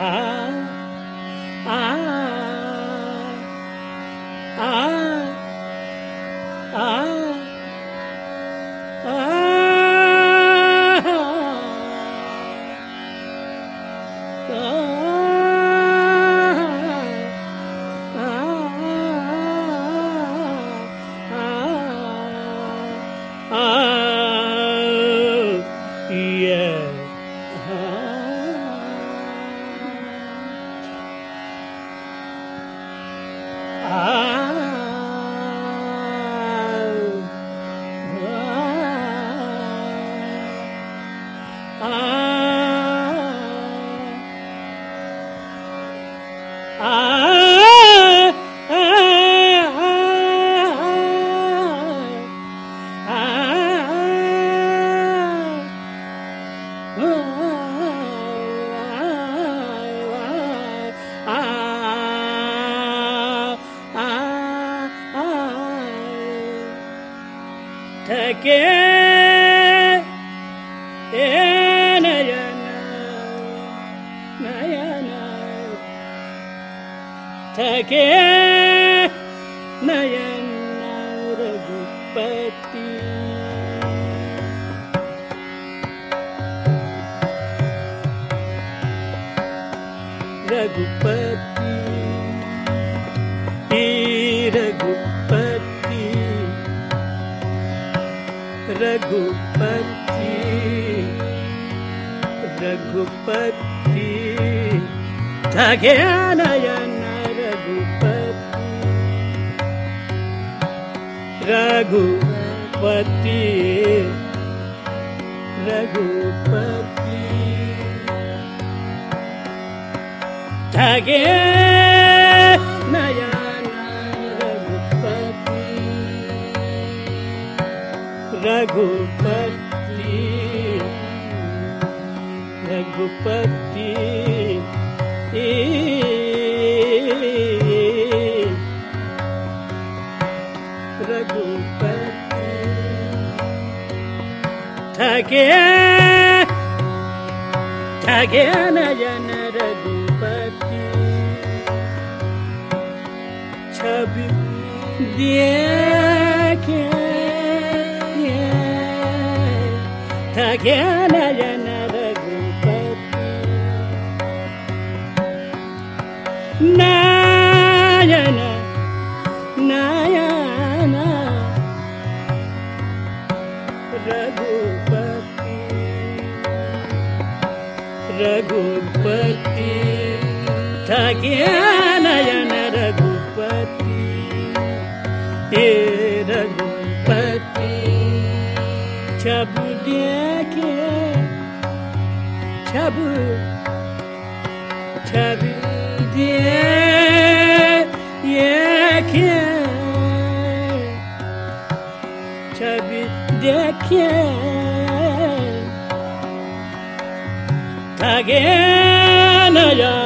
uh-huh. ah के नयन रघुपति रघुपति रघुपति रघुपति रघुपति ध्या रघुपति रघुपतिगे नया Raghupati Raghupati Raghupati Tagya Tagya Nayana Raghupati Chabi Dyakya Tagya Nayana çab diyeke çab çab diyeke çab diyeke tagen ya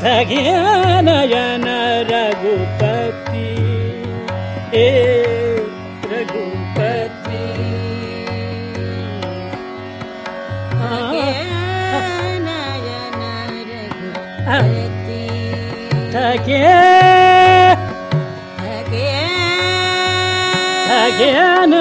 Raghupati रघुपतिघु Raghupati ज्ञान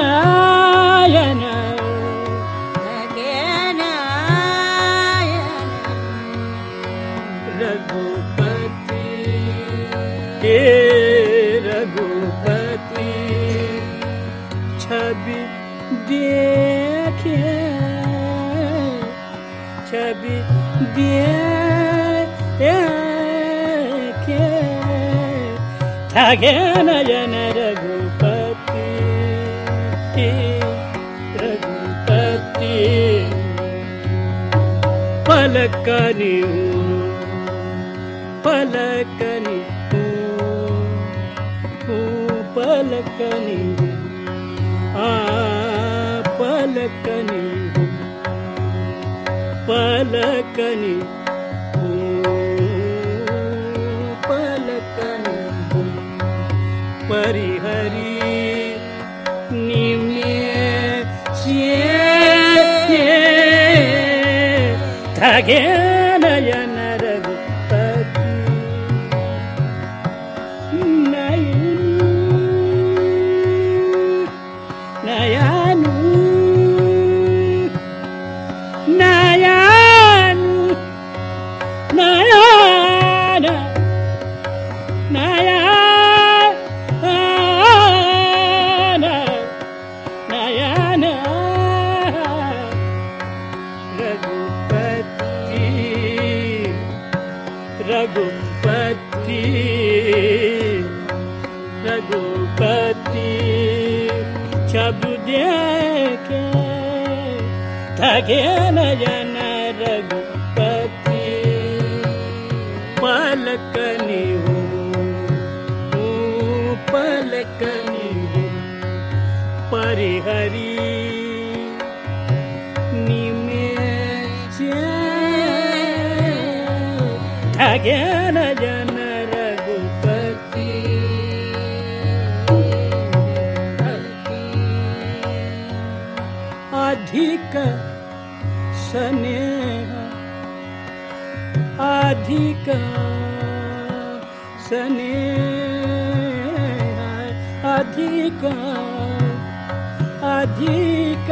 ज्ञानघुपति रघुपति पलकनि पलकनि पलकनि आ पलकनि పలకని పలకని పరిహరి నిమ్యే తగే देखे थके नयन रघुपति पलकनी हो पलकनी हो परिहरी निमेष थके नयन स्नेह अधिक स्नेह अधिक अधिक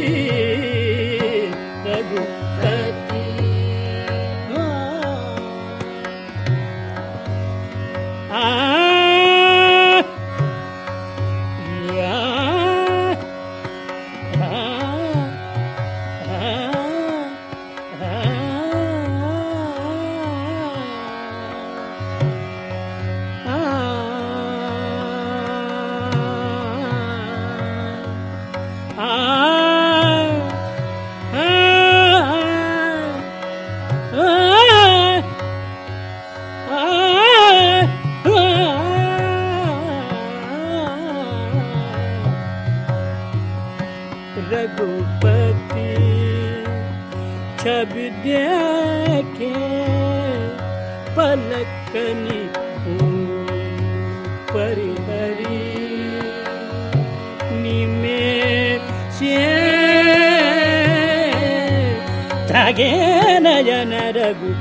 कब देखे पलकनी परिहरी निमे से तगे नयन Raghu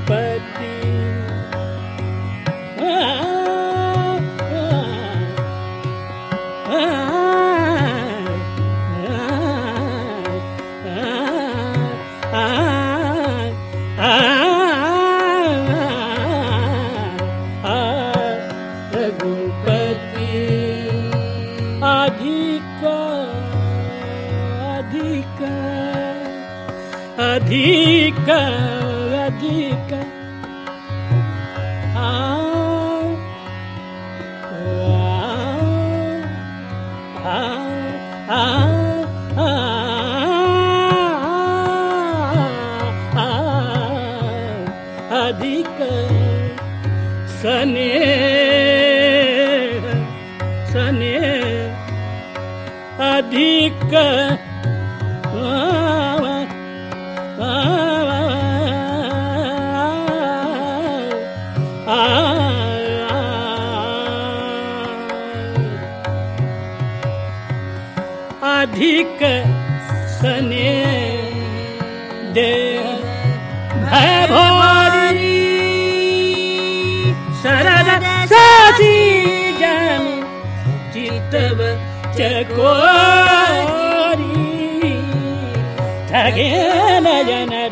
Ah, ah, ah, ah, radica sane sane adhika धिक सने देह भैभोरी शरद सासी जन चितव चकोरी ठगे न जन